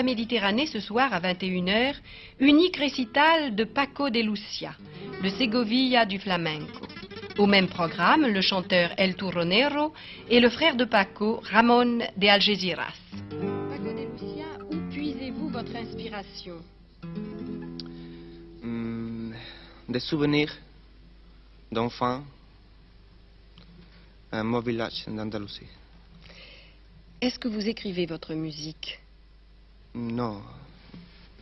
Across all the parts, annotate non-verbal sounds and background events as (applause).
la Méditerranée ce soir à 21h, unique récital de Paco de Lucia, le Segovia du flamenco. Au même programme, le chanteur El Turronero et le frère de Paco, Ramon de Algeciras. Paco de Lucia, où puisez-vous votre inspiration? Hmm, Des souvenirs d'enfants, un mauvais village d'Andalousie. Est-ce que vous écrivez votre musique? No.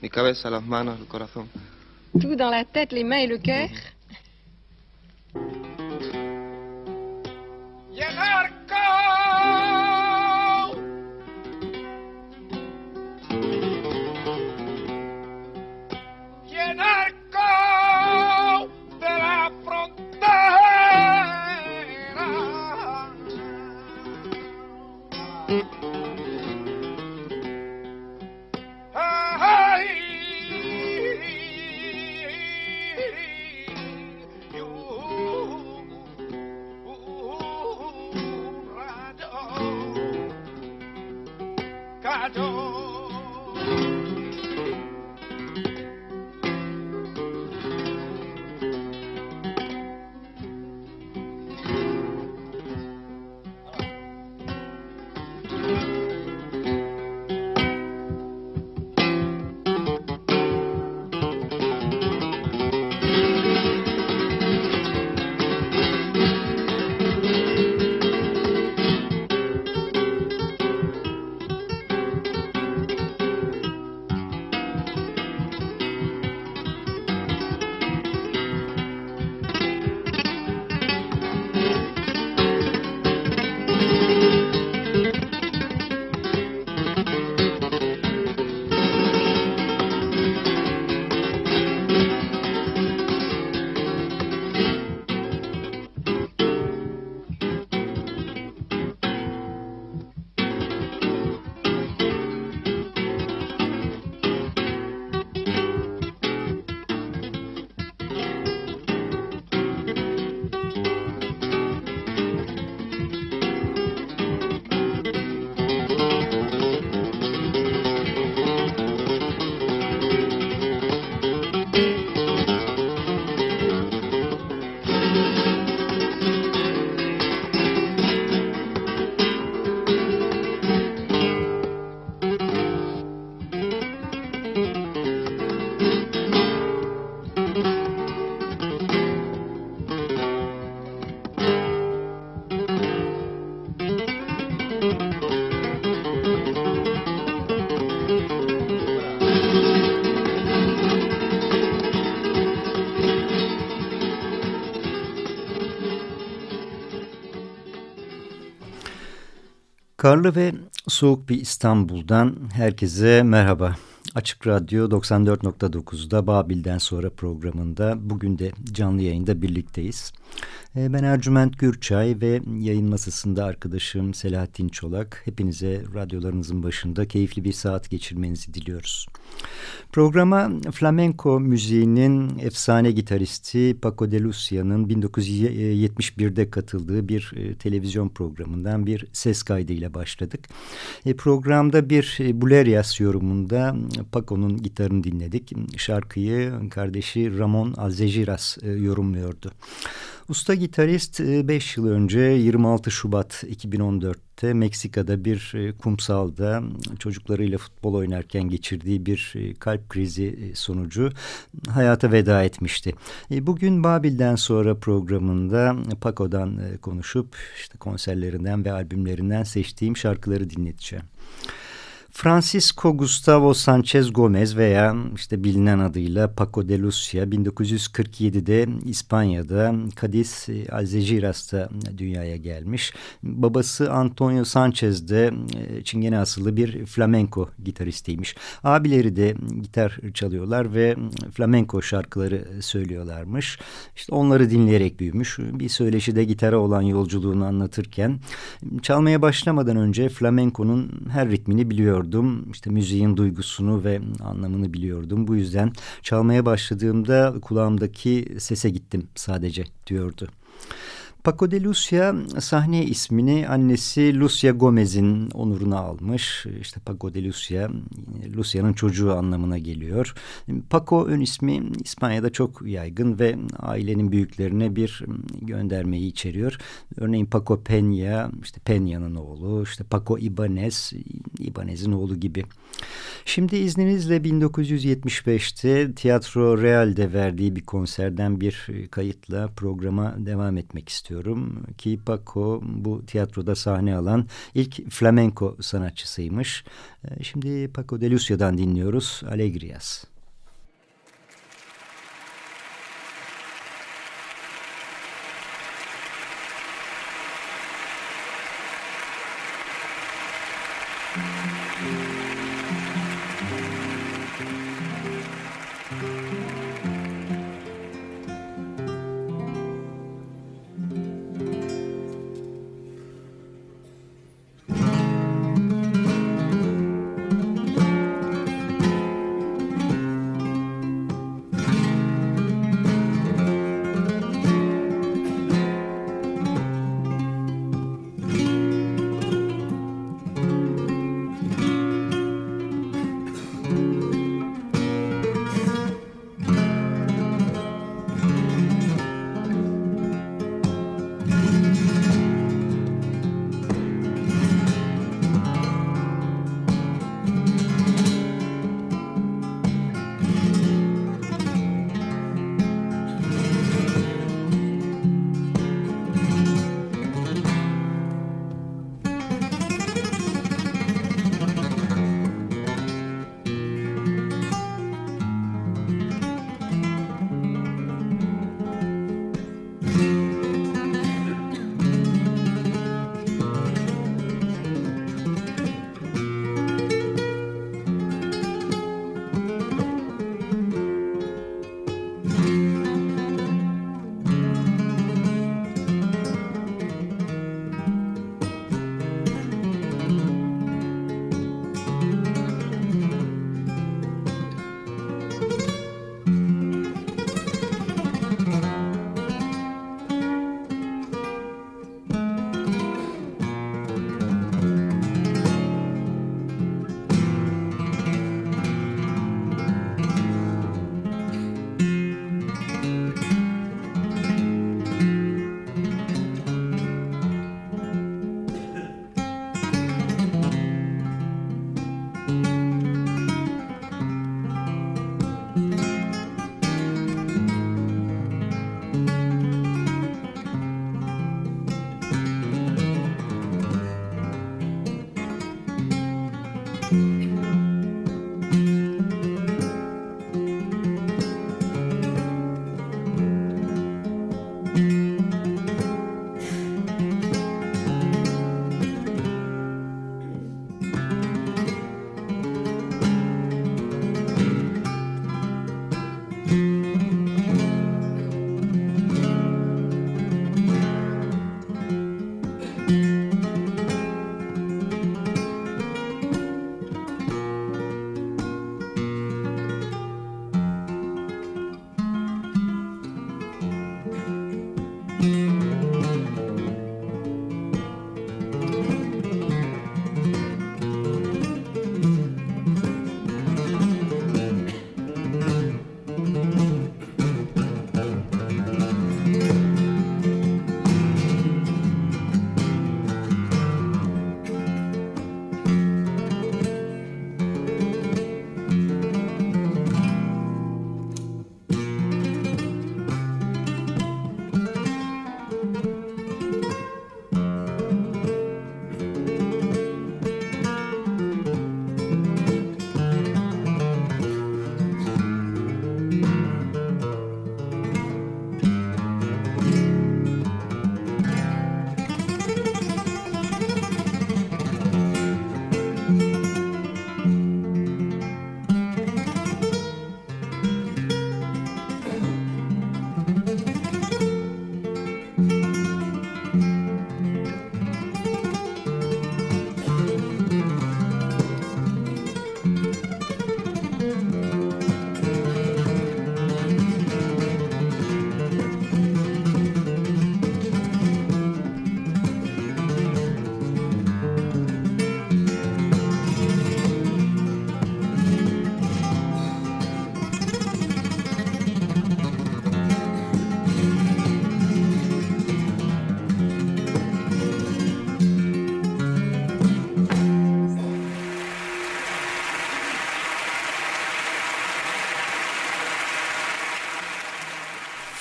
Mi cabeza, las manos, el corazón. Tout dans la tête, les mains et le cœur Karlı ve soğuk bir İstanbul'dan herkese merhaba. Açık Radyo 94.9'da Babil'den sonra programında bugün de canlı yayında birlikteyiz. Ee, ben Ercüment Gürçay ve yayın masasında arkadaşım Selahattin Çolak. Hepinize radyolarınızın başında keyifli bir saat geçirmenizi diliyoruz. Programa flamenco müziğinin efsane gitaristi Paco de Lucia'nın 1971'de katıldığı bir e, televizyon programından bir ses kaydıyla başladık. E, programda bir e, Bulerias yorumunda Paco'nun gitarını dinledik. Şarkıyı kardeşi Ramon Alzegiras e, yorumluyordu. Usta gitarist 5 e, yıl önce 26 Şubat 2014'te Meksika'da bir e, kumsalda çocuklarıyla futbol oynarken geçirdiği bir e, kalp krizi sonucu hayata veda etmişti. Bugün Babil'den sonra programında Paco'dan konuşup işte konserlerinden ve albümlerinden seçtiğim şarkıları dinleteceğim. Francisco Gustavo Sanchez Gomez veya işte bilinen adıyla Paco de Lucia 1947'de İspanya'da Cadiz Algeciras dünyaya gelmiş. Babası Antonio Sanchez de e, Çingene asıllı bir flamenco gitaristiymiş. Abileri de gitar çalıyorlar ve flamenco şarkıları söylüyorlarmış. İşte onları dinleyerek büyümüş. Bir söyleşide gitara olan yolculuğunu anlatırken çalmaya başlamadan önce flamenco'nun her ritmini biliyordum. İşte müziğin duygusunu ve anlamını biliyordum. Bu yüzden çalmaya başladığımda kulağımdaki sese gittim sadece diyordu. Paco de Lucia sahne ismini annesi Lucia Gomez'in onuruna almış. İşte Paco de Lucia, Lucia'nın çocuğu anlamına geliyor. Paco ön ismi İspanya'da çok yaygın ve ailenin büyüklerine bir göndermeyi içeriyor. Örneğin Paco Peña, işte Peña'nın oğlu, işte Paco Ibanez, Ibanez'in oğlu gibi. Şimdi izninizle 1975'te Tiyatro Real'de verdiği bir konserden bir kayıtla programa devam etmek istiyorum ediyorum ki Paco bu tiyatroda sahne alan ilk flamenko sanatçısıymış. Ee, şimdi Paco de Lucia'dan dinliyoruz Alegrias.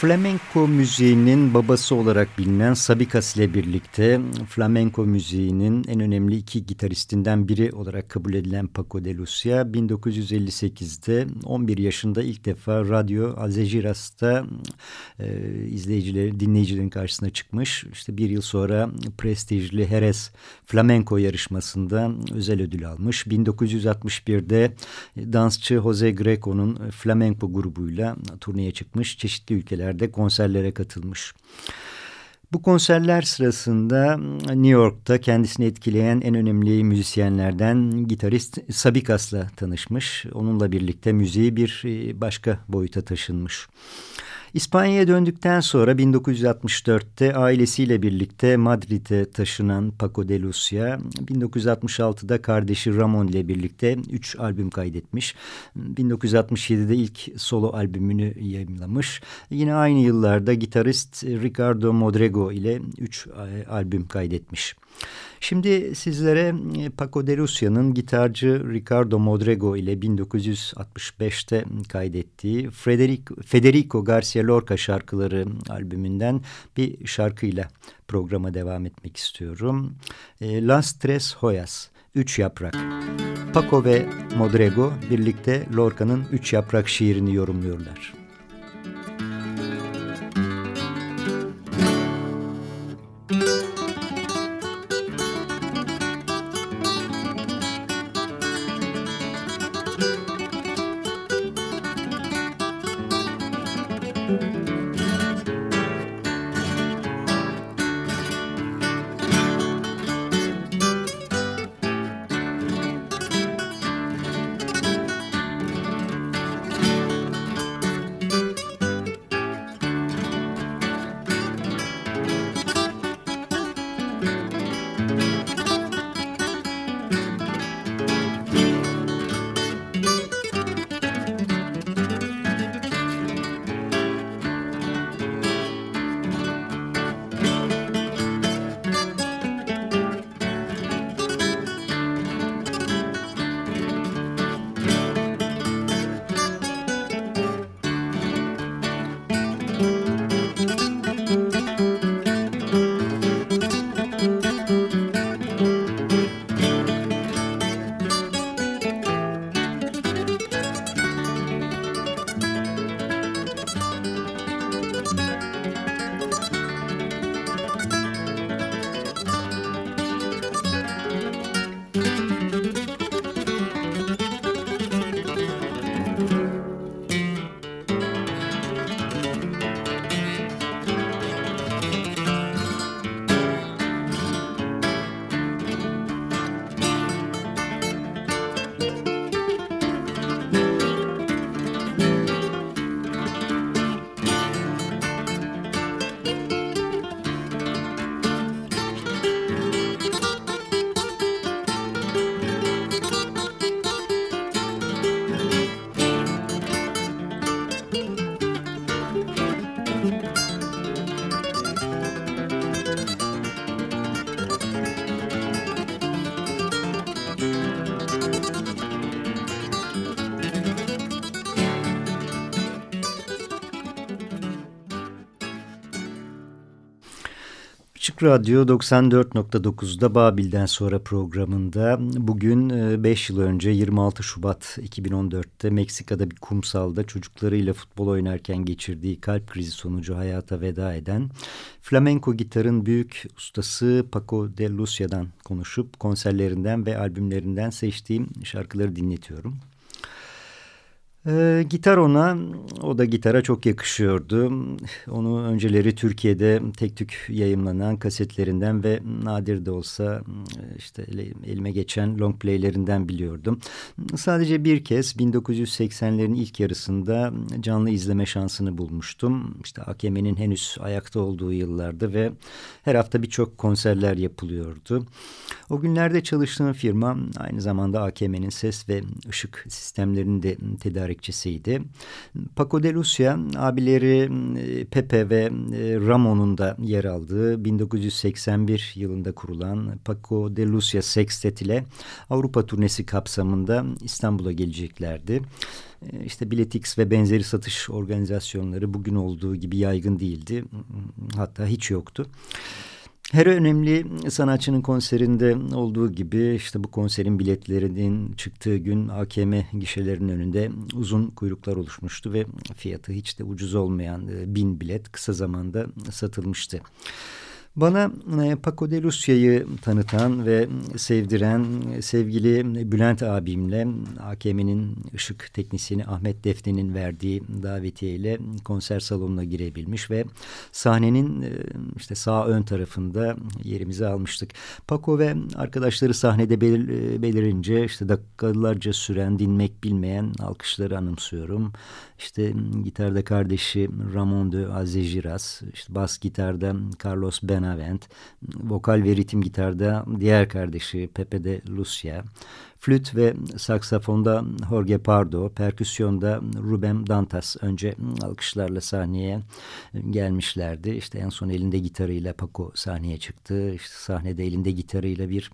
Fleming Flamenco müziğinin babası olarak bilinen Sabikas ile birlikte flamenco müziğinin en önemli iki gitaristinden biri olarak kabul edilen Paco de Lucia 1958'de 11 yaşında ilk defa Radyo Algeciras e, izleyicileri, dinleyicilerin karşısına çıkmış. İşte bir yıl sonra prestijli Jerez Flamenco yarışmasında özel ödül almış. 1961'de dansçı Jose Greco'nun Flamenco grubuyla turneye çıkmış. Çeşitli ülkeler ülkelerde konserlere katılmış. Bu konserler sırasında New York'ta kendisini etkileyen en önemli müzisyenlerden gitarist Sabikas'la tanışmış. Onunla birlikte müziği bir e, başka boyuta taşınmış. İspanya'ya döndükten sonra 1964'te ailesiyle birlikte Madrid'e taşınan Paco de Lucia, 1966'da kardeşi Ramon ile birlikte 3 albüm kaydetmiş. 1967'de ilk solo albümünü yayınlamış. Yine aynı yıllarda gitarist Ricardo Modrego ile 3 e, albüm kaydetmiş. Şimdi sizlere e, Paco de Lucia'nın gitarcı Ricardo Modrego ile 1965'te kaydettiği Federico, Garcia Lorca şarkıları albümünden bir şarkıyla programa devam etmek istiyorum. E, Las Tres Hoyas, Üç Yaprak. Paco ve Modrego birlikte Lorca'nın Üç Yaprak şiirini yorumluyorlar. Açık Radyo 94.9'da Babil'den sonra programında bugün 5 e, yıl önce 26 Şubat 2014'te Meksika'da bir kumsalda çocuklarıyla futbol oynarken geçirdiği kalp krizi sonucu hayata veda eden flamenco gitarın büyük ustası Paco de Lucia'dan konuşup konserlerinden ve albümlerinden seçtiğim şarkıları dinletiyorum. Ee, gitar ona, o da gitara çok yakışıyordu. Onu önceleri Türkiye'de tek tük yayımlanan kasetlerinden ve nadir de olsa işte elime geçen long playlerinden biliyordum. Sadece bir kez 1980'lerin ilk yarısında canlı izleme şansını bulmuştum. İşte AKM'nin henüz ayakta olduğu yıllarda ve her hafta birçok konserler yapılıyordu. O günlerde çalıştığım firma aynı zamanda AKM'nin ses ve ışık sistemlerini de tedarik destekçisiydi. Paco de Lucia abileri e, Pepe ve e, Ramon'un da yer aldığı 1981 yılında kurulan Paco de Lucia Sextet ile Avrupa turnesi kapsamında İstanbul'a geleceklerdi. E, işte Biletix ve benzeri satış organizasyonları bugün olduğu gibi yaygın değildi. Hatta hiç yoktu. Her önemli sanatçının konserinde olduğu gibi işte bu konserin biletlerinin çıktığı gün AKM gişelerinin önünde uzun kuyruklar oluşmuştu ve fiyatı hiç de ucuz olmayan e, bin bilet kısa zamanda satılmıştı. Bana e, Paco de Lucia'yı tanıtan ve sevdiren sevgili Bülent abimle AKM'nin ışık teknisyeni Ahmet Defne'nin verdiği davetiye ile konser salonuna girebilmiş ve sahnenin e, işte sağ ön tarafında yerimizi almıştık. Paco ve arkadaşları sahnede belir, e, belirince işte dakikalarca süren dinmek bilmeyen alkışları anımsıyorum. İşte gitarda kardeşi Ramon de Azegiras, işte bas gitarda Carlos Benavent, vokal ve ritim gitarda diğer kardeşi Pepe de Lucia, flüt ve saksafonda Jorge Pardo, perküsyonda Ruben Dantas önce alkışlarla sahneye gelmişlerdi. İşte en son elinde gitarıyla Paco sahneye çıktı. İşte sahnede elinde gitarıyla bir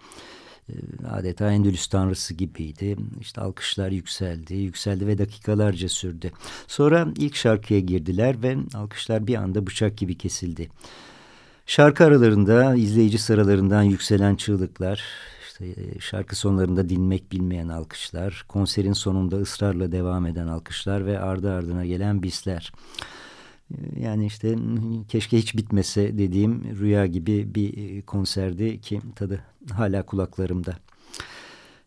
ee, adeta Endülüs tanrısı gibiydi. İşte alkışlar yükseldi, yükseldi ve dakikalarca sürdü. Sonra ilk şarkıya girdiler ve alkışlar bir anda bıçak gibi kesildi. Şarkı aralarında izleyici sıralarından yükselen çığlıklar, işte e, şarkı sonlarında dinmek bilmeyen alkışlar, konserin sonunda ısrarla devam eden alkışlar ve ardı ardına gelen bisler. Yani işte keşke hiç bitmese dediğim rüya gibi bir e, konserdi ki tadı hala kulaklarımda.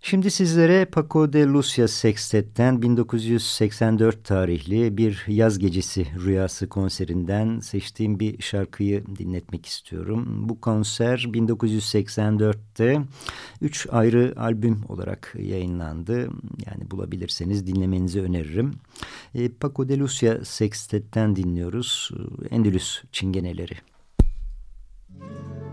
Şimdi sizlere Paco de Lucia Sextet'ten 1984 tarihli bir yaz gecesi rüyası konserinden seçtiğim bir şarkıyı dinletmek istiyorum. Bu konser 1984'te üç ayrı albüm olarak yayınlandı. Yani bulabilirseniz dinlemenizi öneririm. E, Paco de Lucia Sextet'ten dinliyoruz. Endülüs Çingeneleri. Müzik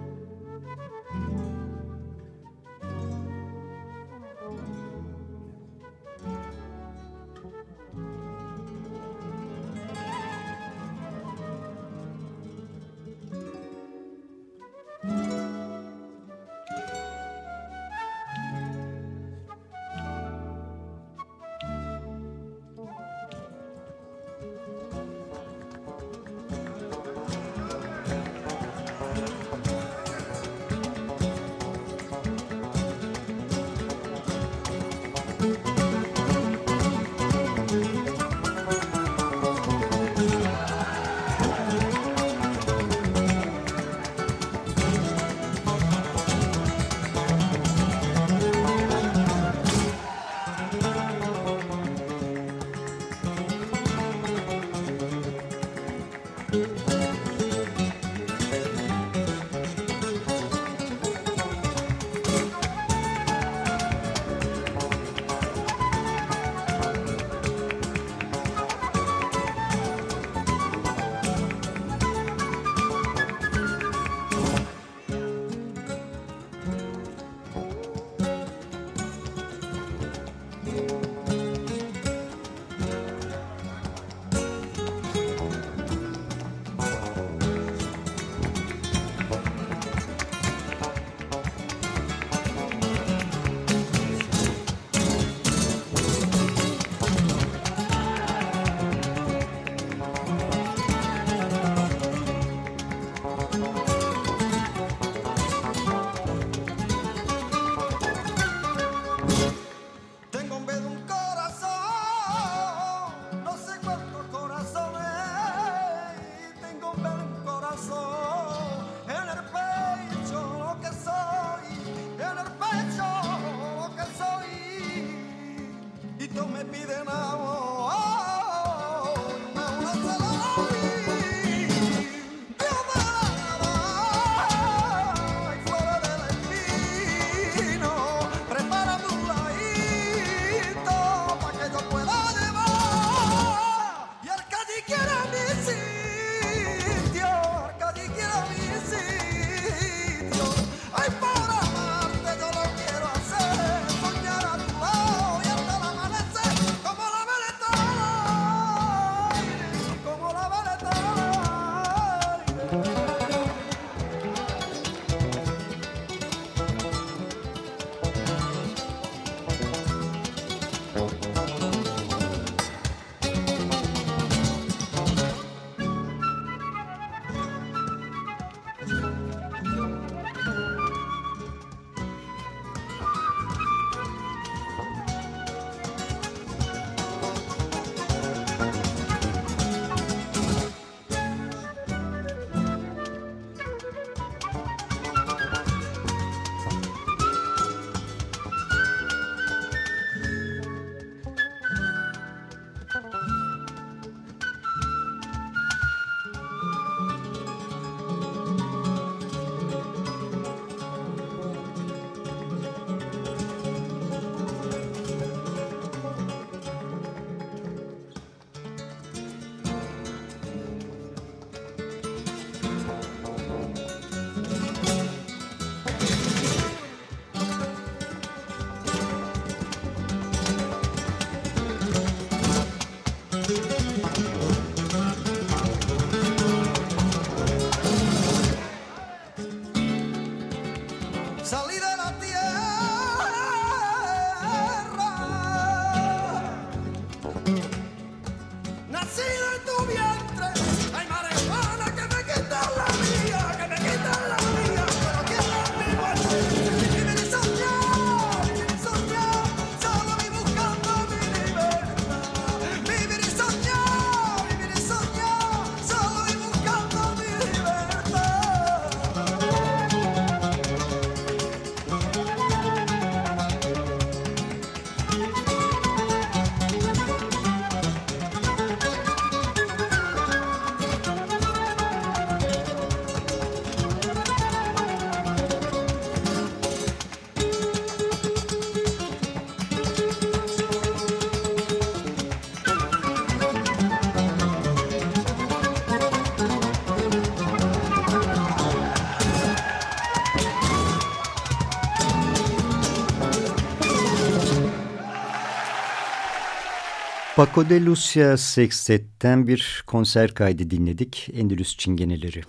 Paco de Lucia Sextet'ten bir konser kaydı dinledik. Endülüs Çingeneleri.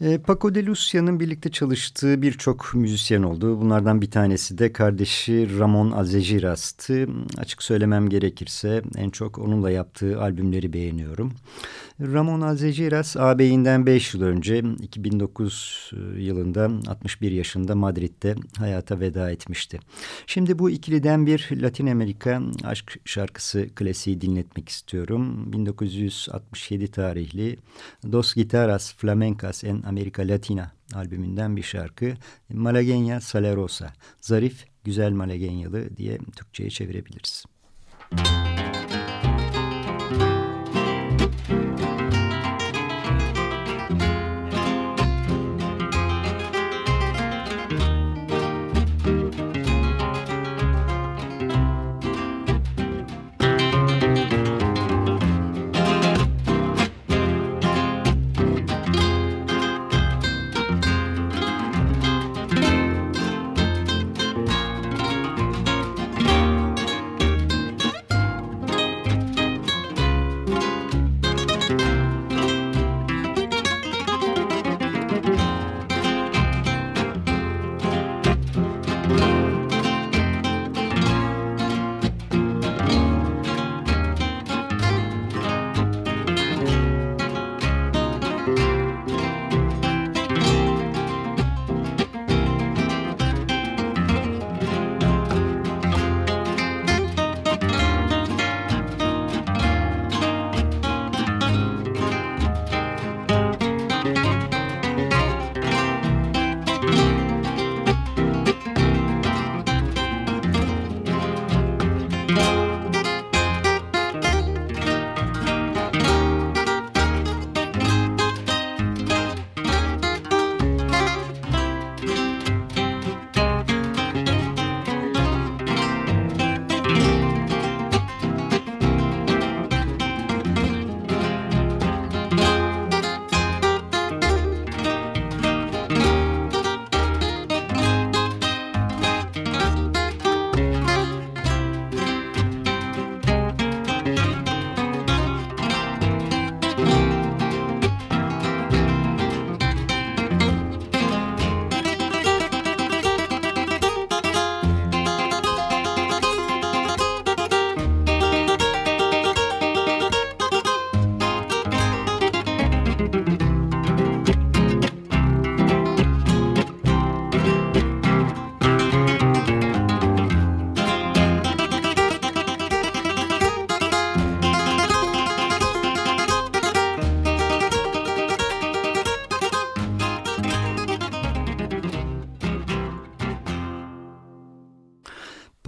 E, Paco de Lucia'nın birlikte çalıştığı birçok müzisyen oldu. Bunlardan bir tanesi de kardeşi Ramon Algeciras'tı. Açık söylemem gerekirse en çok onunla yaptığı albümleri beğeniyorum. Ramon Algeciras ağabeyinden 5 yıl önce 2009 e, yılında 61 yaşında Madrid'de hayata veda etmişti. Şimdi bu ikiliden bir Latin Amerika aşk şarkısı klasiği dinletmek istiyorum. 1967 tarihli Dos Guitarras Flamencas en Amerika Latina albümünden bir şarkı. Malagueña Salerosa, zarif, güzel Malagenyalı diye Türkçe'ye çevirebiliriz. Müzik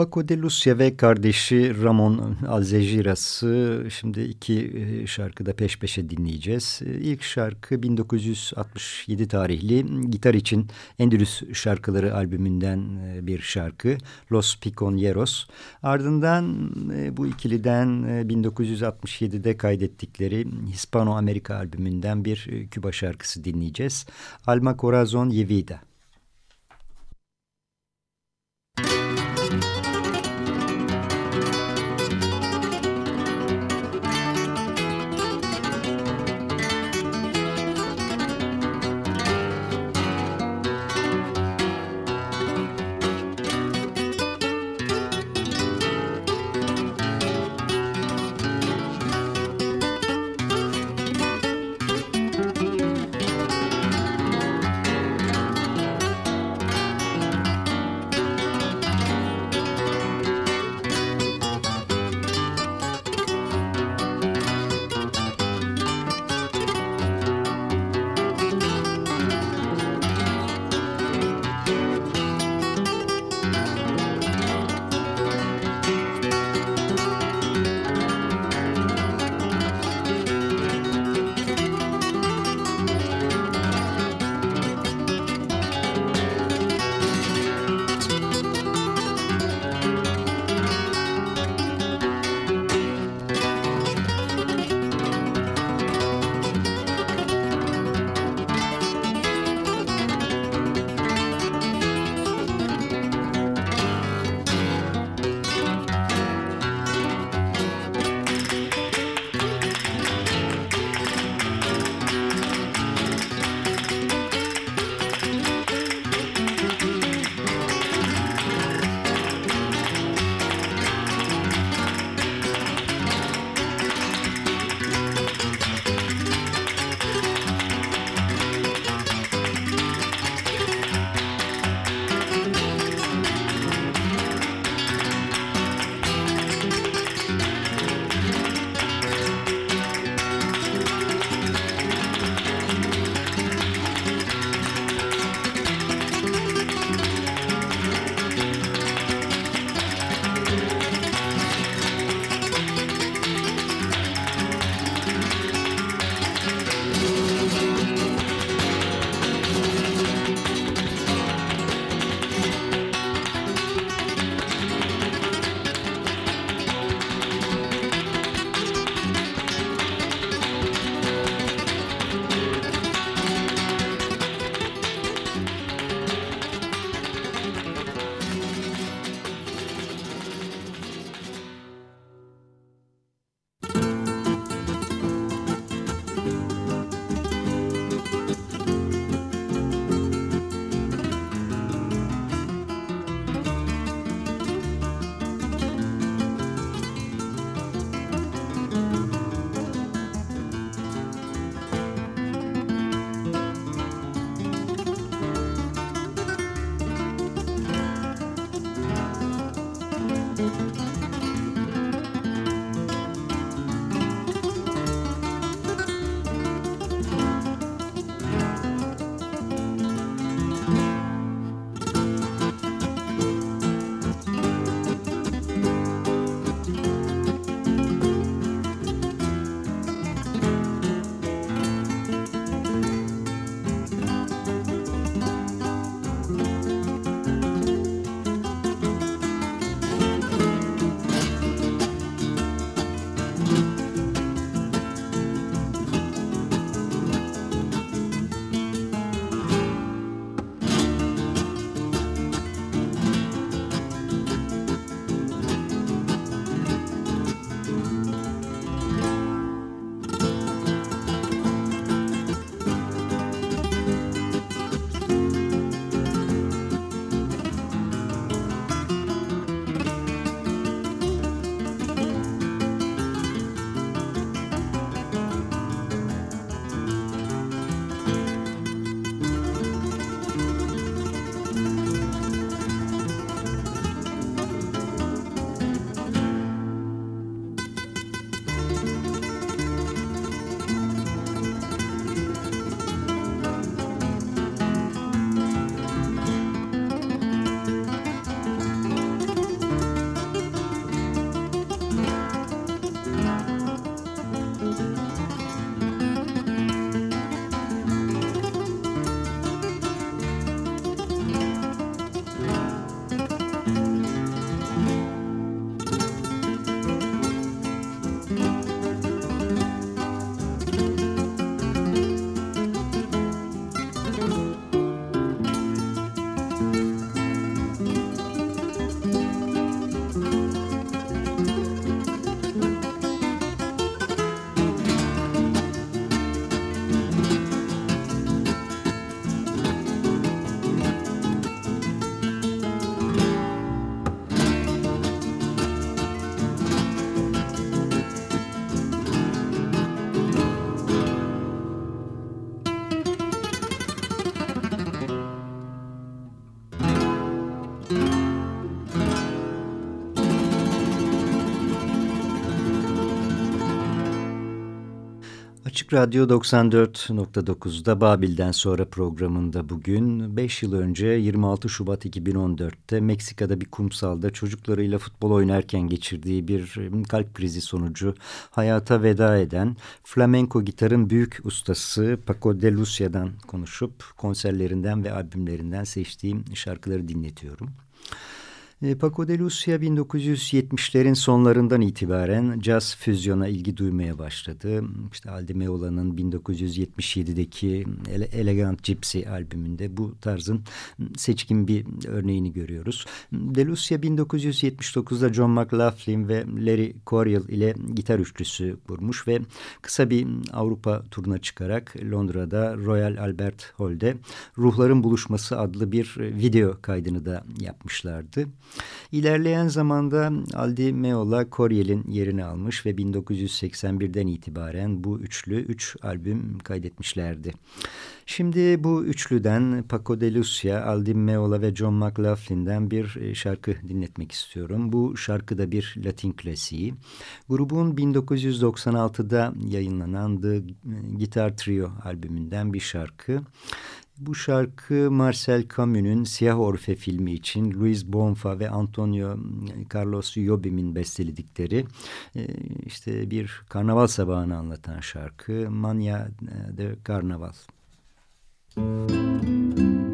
Paco de Lucia ve kardeşi Ramon Alzejiras'ı şimdi iki e, şarkıda peş peşe dinleyeceğiz. E, ilk şarkı 1967 tarihli gitar için Endülüs şarkıları albümünden e, bir şarkı Los Piconeros. Ardından bu ikiliden 1967'de kaydettikleri Hispano Amerika albümünden bir Küba şarkısı dinleyeceğiz. Alma Corazon Yevida. Radyo 94.9'da Babil'den sonra programında bugün 5 yıl önce 26 Şubat 2014'te Meksika'da bir kumsalda çocuklarıyla futbol oynarken geçirdiği bir kalp krizi sonucu hayata veda eden flamenco gitarın büyük ustası Paco de Lucia'dan konuşup konserlerinden ve albümlerinden seçtiğim şarkıları dinletiyorum. E, Paco de Lucia 1970'lerin sonlarından itibaren caz füzyona ilgi duymaya başladı. İşte Aldi Meola'nın 1977'deki Elegant Gypsy albümünde bu tarzın seçkin bir örneğini görüyoruz. De Lucia 1979'da John McLaughlin ve Larry Coryell ile gitar üçlüsü kurmuş ve kısa bir Avrupa turuna çıkarak Londra'da Royal Albert Hall'de Ruhların Buluşması adlı bir video kaydını da yapmışlardı. İlerleyen zamanda Aldi Meola Coryell'in yerini almış ve 1981'den itibaren bu üçlü üç albüm kaydetmişlerdi. Şimdi bu üçlüden Paco de Lucia, Aldi Meola ve John McLaughlin'den bir e, şarkı dinletmek istiyorum. Bu şarkı da bir Latin klasiği. Grubun 1996'da yayınlanan The Guitar Trio albümünden bir şarkı. Bu şarkı Marcel Camus'un Siyah Orfe filmi için Luis Bonfa ve Antonio Carlos Jobim'in besteledikleri e, işte bir karnaval sabahını anlatan şarkı Mania de Karnaval. Müzik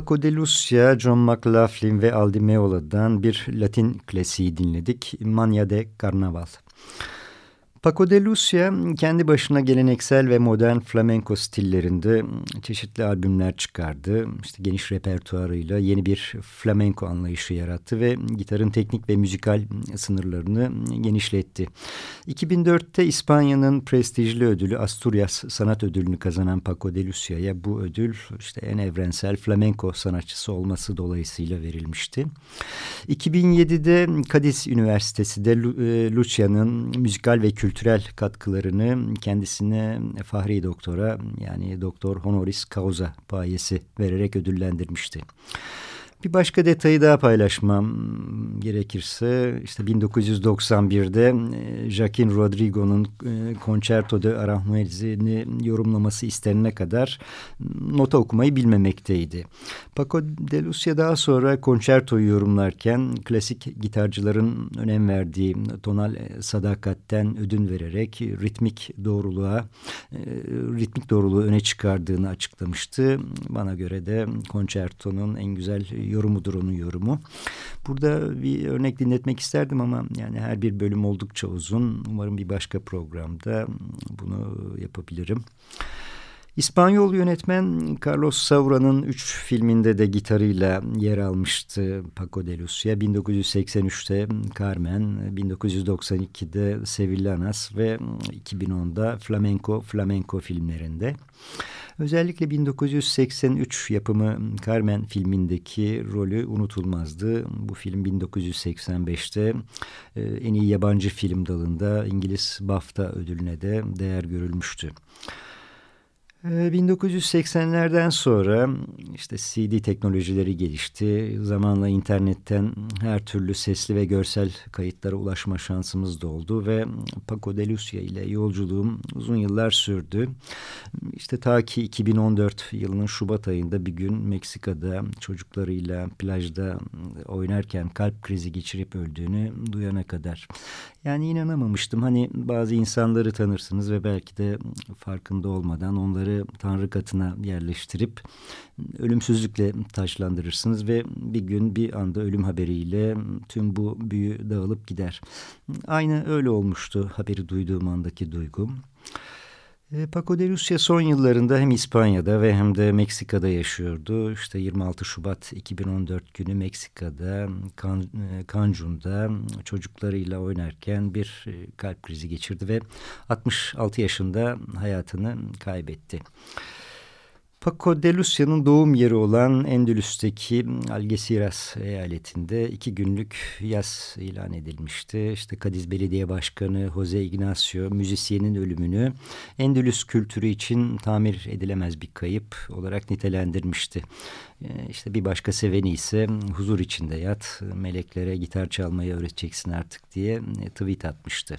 Paco de Lucia, John McLaughlin ve Aldi Meola'dan bir Latin klasiği dinledik. Mania de Carnaval. Paco de Lucia kendi başına geleneksel ve modern flamenco stillerinde çeşitli albümler çıkardı. İşte geniş repertuarıyla yeni bir flamenco anlayışı yarattı ve gitarın teknik ve müzikal sınırlarını genişletti. 2004'te İspanya'nın prestijli ödülü Asturias Sanat Ödülünü kazanan Paco de Lucia'ya bu ödül işte en evrensel flamenco sanatçısı olması dolayısıyla verilmişti. 2007'de Cadiz Üniversitesi de e, Lucia'nın müzikal ve kültürel kültürel katkılarını kendisine Fahri Doktora yani Doktor Honoris Causa payesi vererek ödüllendirmişti. Bir başka detayı daha paylaşmam gerekirse işte 1991'de e, Joaquin Rodrigo'nun e, Concerto de Aranjuez'ini yorumlaması istenene kadar nota okumayı bilmemekteydi. Paco de Lucia daha sonra Concerto'yu yorumlarken klasik gitarcıların önem verdiği tonal sadakatten ödün vererek ritmik doğruluğa e, ritmik doğruluğu öne çıkardığını açıklamıştı. Bana göre de Concerto'nun en güzel yorumudur onun yorumu. Burada bir örnek dinletmek isterdim ama yani her bir bölüm oldukça uzun. Umarım bir başka programda bunu yapabilirim. İspanyol yönetmen Carlos Saura'nın üç filminde de gitarıyla yer almıştı Paco de Lucia. 1983'te Carmen, 1992'de Sevillanas ve 2010'da Flamenco Flamenco filmlerinde. Özellikle 1983 yapımı Carmen filmindeki rolü unutulmazdı. Bu film 1985'te e, en iyi yabancı film dalında İngiliz BAFTA ödülüne de değer görülmüştü. 1980'lerden ee, sonra işte CD teknolojileri gelişti. Zamanla internetten her türlü sesli ve görsel kayıtlara ulaşma şansımız da oldu ve Paco de Lucia ile yolculuğum uzun yıllar sürdü. İşte ta ki 2014 yılının Şubat ayında bir gün Meksika'da çocuklarıyla plajda oynarken kalp krizi geçirip öldüğünü duyana kadar. Yani inanamamıştım. Hani bazı insanları tanırsınız ve belki de farkında olmadan onları Tanrı katına yerleştirip ölümsüzlükle taşlandırırsınız ve bir gün bir anda ölüm haberiyle tüm bu büyü dağılıp gider. Aynı öyle olmuştu haberi duyduğum andaki duygum. E, Paco de Lucia son yıllarında hem İspanya'da ve hem de Meksika'da yaşıyordu. İşte 26 Şubat 2014 günü Meksika'da Can, e, Cancun'da çocuklarıyla oynarken bir e, kalp krizi geçirdi ve 66 yaşında hayatını kaybetti. Paco de Lucia'nın doğum yeri olan Endülüs'teki Algeciras eyaletinde iki günlük yaz ilan edilmişti. İşte Kadiz Belediye Başkanı Jose Ignacio müzisyenin ölümünü Endülüs kültürü için tamir edilemez bir kayıp olarak nitelendirmişti. Ee, işte bir başka seveni ise huzur içinde yat, meleklere gitar çalmayı öğreteceksin artık diye tweet atmıştı.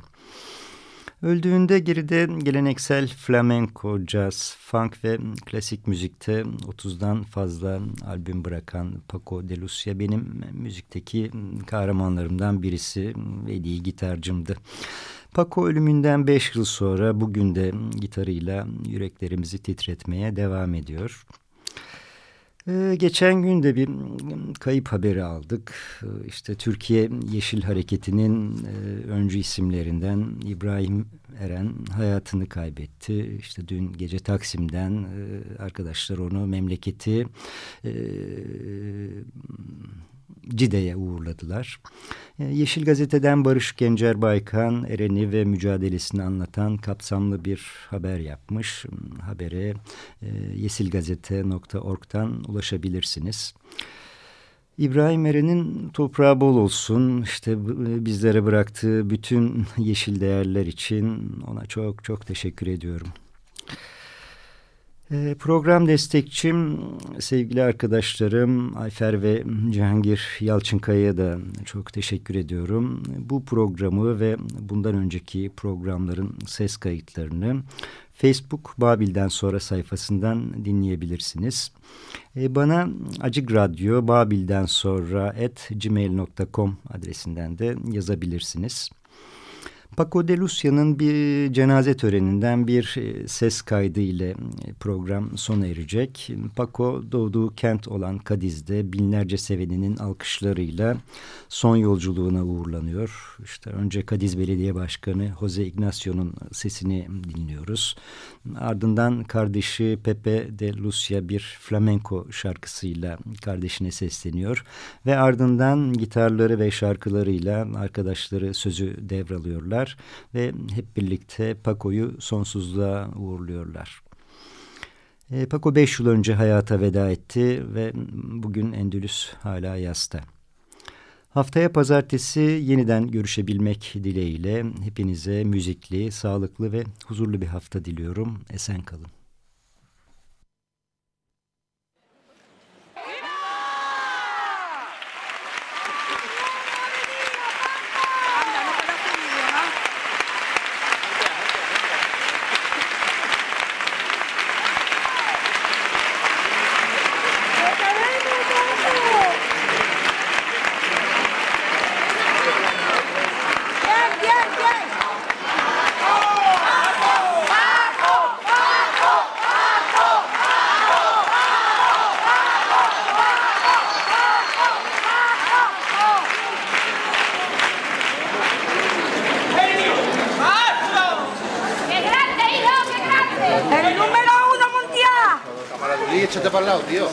Öldüğünde geride geleneksel flamenco, jazz, funk ve klasik müzikte 30'dan fazla albüm bırakan Paco de Lucia benim müzikteki kahramanlarımdan birisi ve iyi gitarcımdı. Paco ölümünden 5 yıl sonra bugün de gitarıyla yüreklerimizi titretmeye devam ediyor. Ee, geçen gün de bir kayıp haberi aldık. Ee, işte Türkiye Yeşil Hareketi'nin e, öncü isimlerinden İbrahim Eren hayatını kaybetti. İşte dün gece Taksim'den e, arkadaşlar onu memleketi e, Cide'ye uğurladılar. E, Yeşil Gazete'den Barış Gencer Baykan Eren'i ve mücadelesini anlatan kapsamlı bir haber yapmış. Habere e, yeşilgazete.org'dan ulaşabilirsiniz. İbrahim Eren'in toprağı bol olsun. İşte e, bizlere bıraktığı bütün (laughs) yeşil değerler için ona çok çok teşekkür ediyorum. Ee, program destekçim sevgili arkadaşlarım Ayfer ve Cihangir Yalçınkaya'ya da çok teşekkür ediyorum. Bu programı ve bundan önceki programların ses kayıtlarını Facebook Babil'den sonra sayfasından dinleyebilirsiniz. Ee, bana Acık Radyo Babil'den sonra at gmail.com adresinden de yazabilirsiniz. Paco de Lucia'nın bir cenaze töreninden bir e, ses kaydı ile e, program sona erecek. Paco doğduğu kent olan Kadiz'de binlerce seveninin alkışlarıyla son yolculuğuna uğurlanıyor. İşte önce Kadiz Belediye Başkanı Jose Ignacio'nun sesini dinliyoruz. Ardından kardeşi Pepe de Lucia bir flamenco şarkısıyla kardeşine sesleniyor. Ve ardından gitarları ve şarkılarıyla arkadaşları sözü devralıyorlar ve hep birlikte Paco'yu sonsuzluğa uğurluyorlar. E, Paco beş yıl önce hayata veda etti ve bugün Endülüs hala yasta. Haftaya pazartesi yeniden görüşebilmek dileğiyle hepinize müzikli, sağlıklı ve huzurlu bir hafta diliyorum. Esen kalın. Para el lado, tío.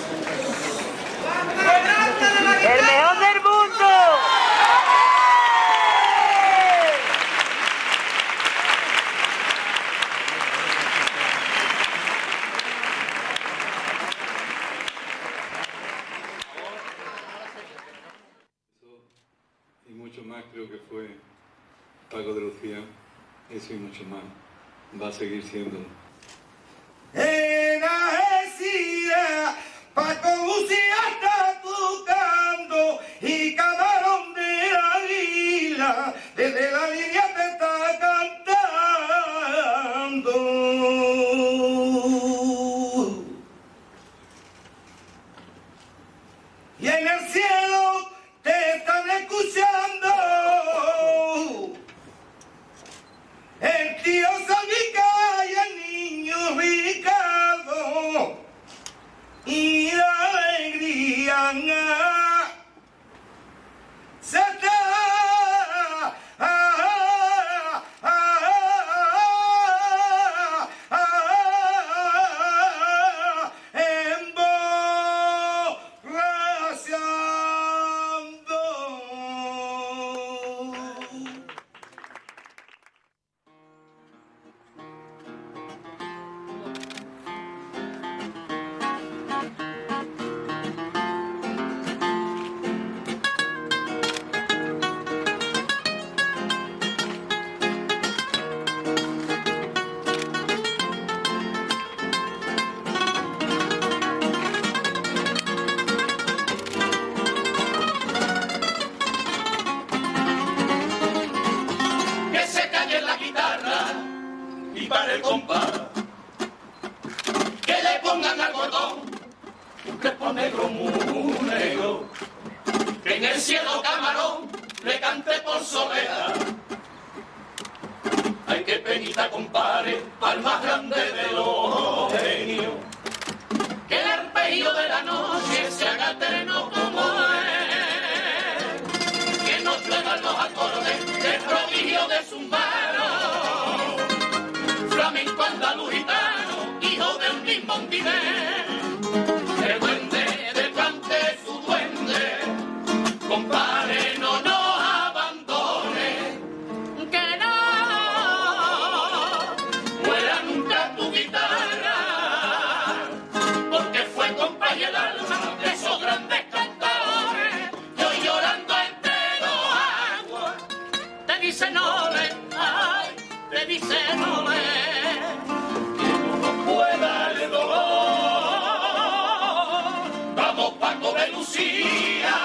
poesía,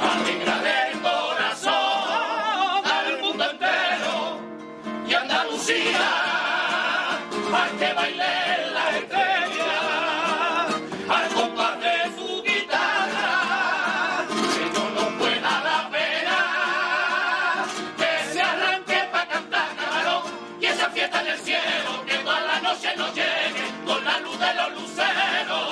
alegrar el corazón al mundo entero y Andalucía, al que baile la estrella, al compás de guitarra, que no nos pueda la pena, que se arranque para cantar camarón y esa fiesta en el cielo, que toda la noche nos llegue con la luz de los luceros.